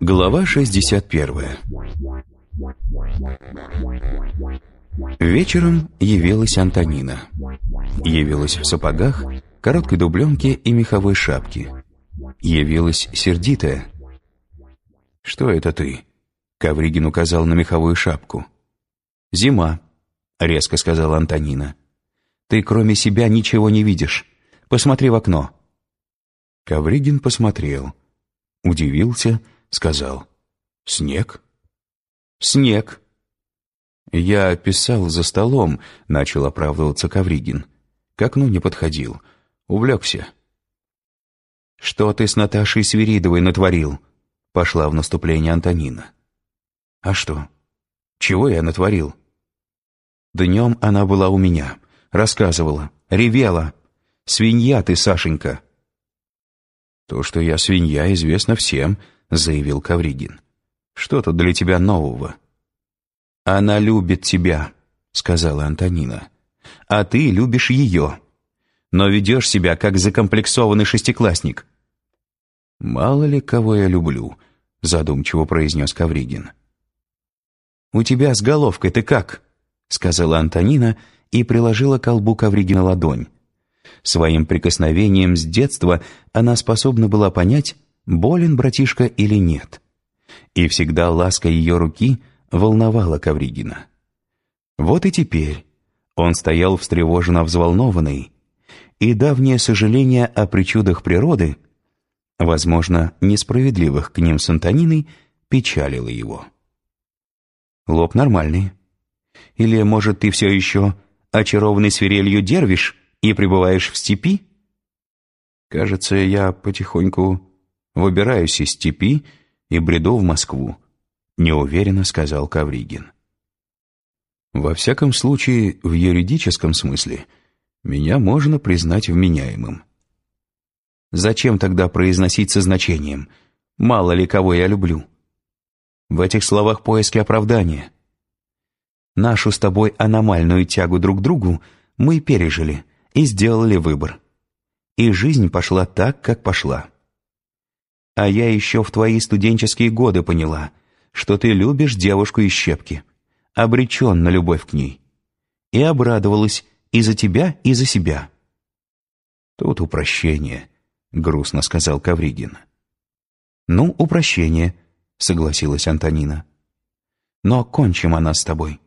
Глава 61 Вечером явилась Антонина. Явилась в сапогах, короткой дубленке и меховой шапке. Явилась сердитая. «Что это ты?» Ковригин указал на меховую шапку. «Зима», — резко сказала Антонина. «Ты кроме себя ничего не видишь. Посмотри в окно». Ковригин посмотрел. Удивился, сказал. «Снег?» «Снег». «Я писал за столом», — начал оправдываться Ковригин. К окну не подходил. Увлекся. «Что ты с Наташей Свиридовой натворил?» Пошла в наступление Антонина. «А что? Чего я натворил?» Днем она была у меня, рассказывала, ревела. «Свинья ты, Сашенька!» «То, что я свинья, известно всем», — заявил Кавригин. «Что тут для тебя нового?» «Она любит тебя», — сказала Антонина. «А ты любишь ее. Но ведешь себя, как закомплексованный шестиклассник». «Мало ли кого я люблю», — задумчиво произнес Кавригин. «У тебя с головкой ты как?» — сказала Антонина и приложила к колбу Ковригина ладонь. Своим прикосновением с детства она способна была понять, болен братишка или нет. И всегда ласка ее руки — волновало Ковригина. Вот и теперь он стоял встревоженно взволнованный, и давнее сожаление о причудах природы, возможно, несправедливых к ним с Антониной, печалило его. Лоб нормальный. Или, может, ты все еще очарованный свирелью дервиш и пребываешь в степи? Кажется, я потихоньку выбираюсь из степи и бреду в Москву, неуверенно сказал Кавригин. Во всяком случае, в юридическом смысле, меня можно признать вменяемым. Зачем тогда произносить со значением «мало ли кого я люблю»? В этих словах поиски оправдания. Нашу с тобой аномальную тягу друг к другу мы пережили и сделали выбор. И жизнь пошла так, как пошла. А я еще в твои студенческие годы поняла — что ты любишь девушку из щепки, обречен на любовь к ней. И обрадовалась и за тебя, и за себя. Тут упрощение, грустно сказал Кавригин. Ну, упрощение, согласилась Антонина. Но кончим она с тобой.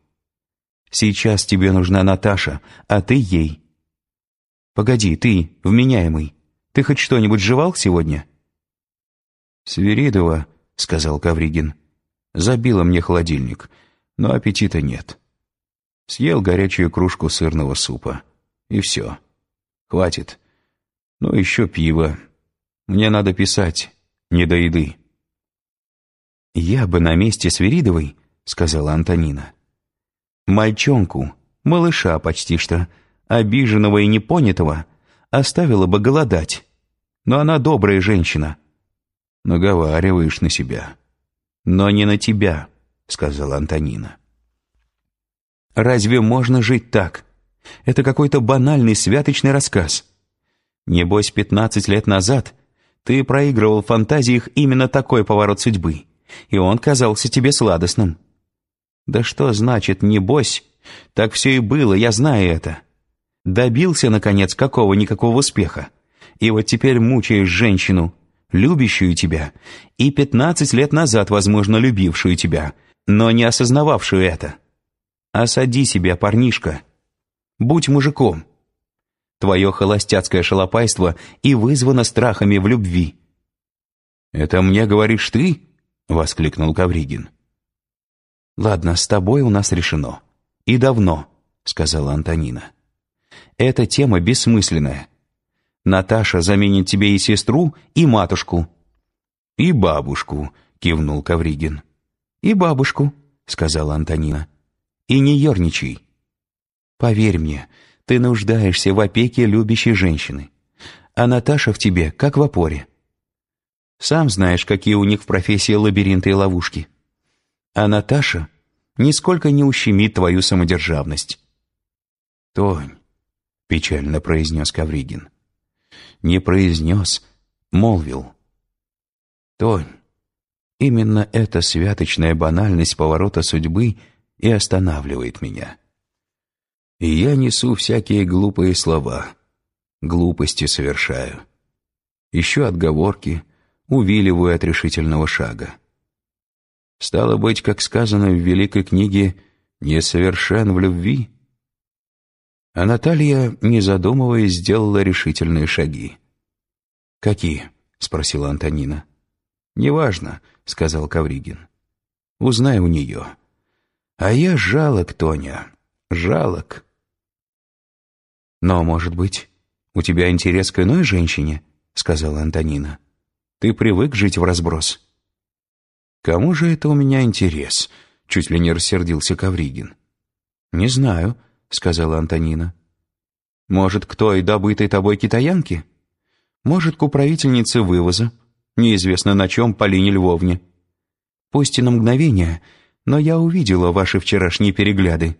Сейчас тебе нужна Наташа, а ты ей. Погоди, ты, вменяемый, ты хоть что-нибудь жевал сегодня? Свиридова, сказал Кавригин. Забила мне холодильник, но аппетита нет. Съел горячую кружку сырного супа. И все. Хватит. Ну, еще пиво. Мне надо писать. Не до еды. «Я бы на месте Свиридовой», — сказала Антонина. «Мальчонку, малыша почти что, обиженного и непонятого, оставила бы голодать. Но она добрая женщина». «Наговариваешь на себя», «Но не на тебя», — сказала Антонина. «Разве можно жить так? Это какой-то банальный святочный рассказ. Небось, пятнадцать лет назад ты проигрывал в фантазиях именно такой поворот судьбы, и он казался тебе сладостным. Да что значит «небось»? Так все и было, я знаю это. Добился, наконец, какого-никакого успеха. И вот теперь мучаешь женщину, любящую тебя, и пятнадцать лет назад, возможно, любившую тебя, но не осознававшую это. Осади себя, парнишка. Будь мужиком. Твое холостяцкое шалопайство и вызвано страхами в любви. «Это мне говоришь ты?» — воскликнул Кавригин. «Ладно, с тобой у нас решено. И давно», — сказала Антонина. «Эта тема бессмысленная. Наташа заменит тебе и сестру, и матушку». «И бабушку», — кивнул Кавригин. «И бабушку», — сказала Антонина. «И не ерничай. Поверь мне, ты нуждаешься в опеке любящей женщины, а Наташа в тебе, как в опоре. Сам знаешь, какие у них в профессии лабиринты и ловушки. А Наташа нисколько не ущемит твою самодержавность». «Тонь», — печально произнес Кавригин. «Не произнес, молвил». «Тонь, именно эта святочная банальность поворота судьбы и останавливает меня. И я несу всякие глупые слова, глупости совершаю. Еще отговорки, увиливаю от решительного шага. Стало быть, как сказано в великой книге «Несовершен в любви», а Наталья, не задумываясь, сделала решительные шаги. «Какие?» — спросила Антонина. «Неважно», — сказал Кавригин. «Узнай у нее». «А я жалок, Тоня, жалок». «Но, может быть, у тебя интерес к иной женщине?» — сказала Антонина. «Ты привык жить в разброс». «Кому же это у меня интерес?» — чуть ли не рассердился Кавригин. «Не знаю», — сказала Антонина. «Может, кто и добытой тобой китаянки? Может, к управительнице вывоза, неизвестно на чем Полине Львовне. Пусть и на мгновение, но я увидела ваши вчерашние перегляды.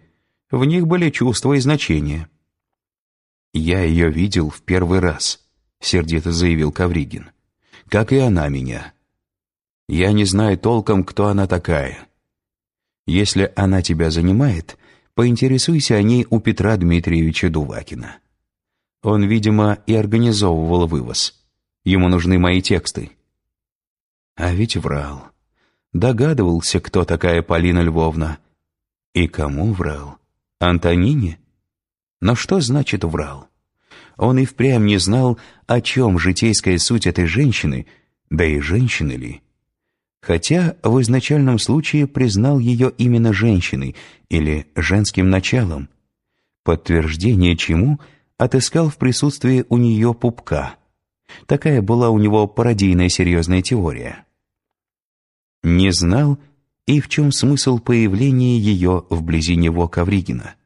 В них были чувства и значения». «Я ее видел в первый раз», — сердито заявил Кавригин. «Как и она меня. Я не знаю толком, кто она такая. Если она тебя занимает, поинтересуйся о ней у Петра Дмитриевича Дувакина. Он, видимо, и организовывал вывоз. Ему нужны мои тексты». А ведь врал. Догадывался, кто такая Полина Львовна. И кому врал? Антонине? Но что значит врал? Он и впрямь не знал, о чем житейская суть этой женщины, да и женщины ли. Хотя в изначальном случае признал ее именно женщиной или женским началом, подтверждение чему отыскал в присутствии у нее пупка. Такая была у него пародийная серьезная теория. Не знал и в чем смысл появления ее вблизи него Ковригина.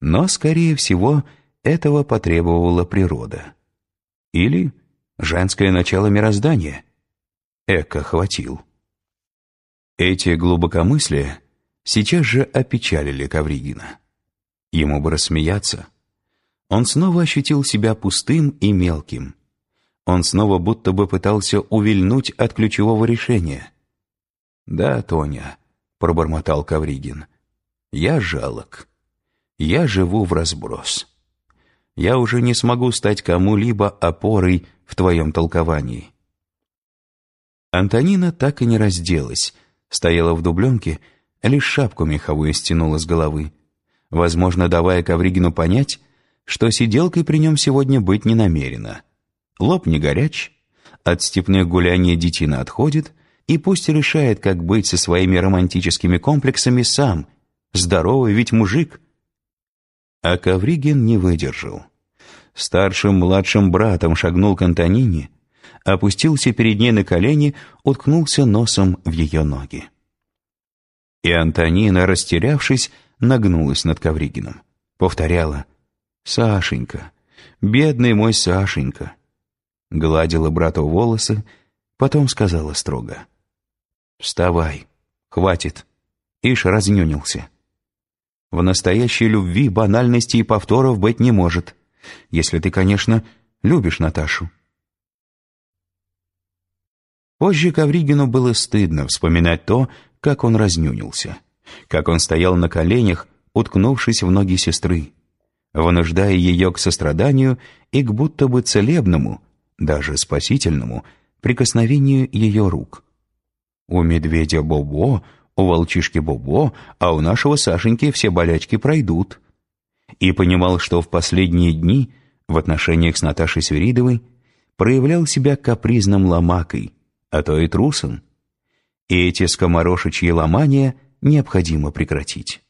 Но, скорее всего, этого потребовала природа. Или женское начало мироздания. Эко хватил. Эти глубокомыслия сейчас же опечалили Ковригина. Ему бы рассмеяться. Он снова ощутил себя пустым и мелким. Он снова будто бы пытался увильнуть от ключевого решения. «Да, Тоня», — пробормотал Ковригин, — «я жалок». Я живу в разброс. Я уже не смогу стать кому-либо опорой в твоем толковании. Антонина так и не разделась, стояла в дубленке, лишь шапку меховую стянула с головы, возможно, давая Ковригину понять, что сиделкой при нем сегодня быть не намерена. Лоб не горяч, от степных гуляний детина отходит, и пусть решает, как быть со своими романтическими комплексами сам. Здоровый ведь мужик — а Ковригин не выдержал. Старшим-младшим братом шагнул к Антонине, опустился перед ней на колени, уткнулся носом в ее ноги. И Антонина, растерявшись, нагнулась над Ковригином. Повторяла «Сашенька, бедный мой Сашенька». Гладила брату волосы, потом сказала строго «Вставай, хватит». Ишь разнюнился. В настоящей любви банальности и повторов быть не может, если ты, конечно, любишь Наташу. Позже Ковригину было стыдно вспоминать то, как он разнюнился, как он стоял на коленях, уткнувшись в ноги сестры, вынуждая ее к состраданию и к будто бы целебному, даже спасительному, прикосновению ее рук. У медведя Бобо у волчишки Бобо, а у нашего Сашеньки все болячки пройдут. И понимал, что в последние дни в отношениях с Наташей Свиридовой проявлял себя капризным ломакой, а то и трусом. И эти скоморошичьи ломания необходимо прекратить.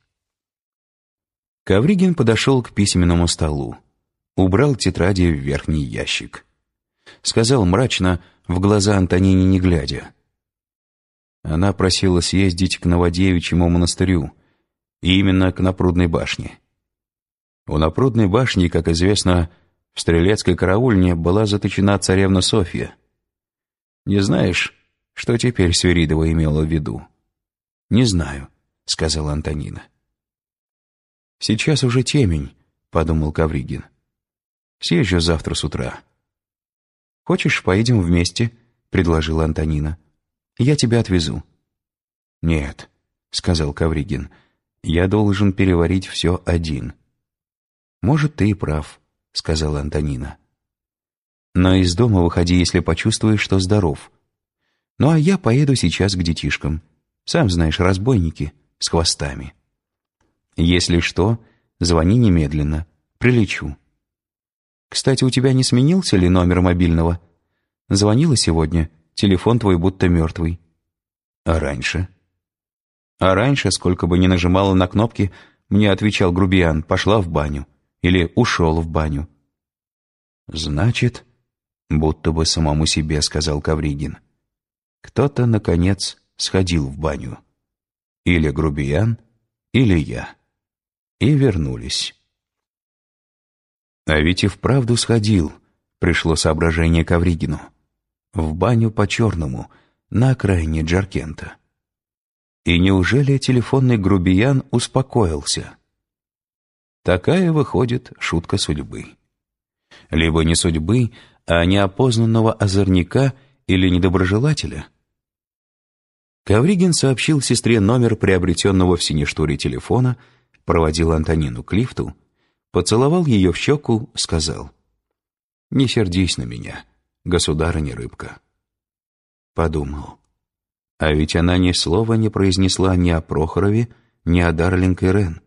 Ковригин подошел к письменному столу, убрал тетради в верхний ящик. Сказал мрачно, в глаза Антонине не глядя — она просила съездить к Новодевичьему монастырю, именно к Напрудной башне. У Напрудной башни, как известно, в Стрелецкой караульне была заточена царевна Софья. Не знаешь, что теперь Свиридова имела в виду? Не знаю, сказала Антонина. «Сейчас уже темень», — подумал Кавригин. «Съезжу завтра с утра». «Хочешь, поедем вместе?» — предложила Антонина. «Я тебя отвезу». «Нет», — сказал Кавригин, — «я должен переварить все один». «Может, ты и прав», — сказала Антонина. «Но из дома выходи, если почувствуешь, что здоров. Ну, а я поеду сейчас к детишкам. Сам знаешь, разбойники с хвостами. Если что, звони немедленно, прилечу». «Кстати, у тебя не сменился ли номер мобильного?» «Звонила сегодня, телефон твой будто мертвый». «А раньше?» «А раньше, сколько бы ни нажимала на кнопки, мне отвечал грубиян, пошла в баню» или ушел в баню. «Значит, будто бы самому себе», — сказал Кавригин. «Кто-то, наконец, сходил в баню. Или грубиян, или я. И вернулись». А ведь и вправду сходил, пришло соображение Кавригину. В баню по-черному, на окраине Джаркента. И неужели телефонный грубиян успокоился? Такая выходит шутка судьбы. Либо не судьбы, а неопознанного озорника или недоброжелателя. Ковригин сообщил сестре номер приобретенного в Синештуре телефона, проводил Антонину к лифту, поцеловал ее в щеку, сказал «Не сердись на меня, государыня рыбка». Подумал, а ведь она ни слова не произнесла ни о Прохорове, ни о Дарлинг Ирен.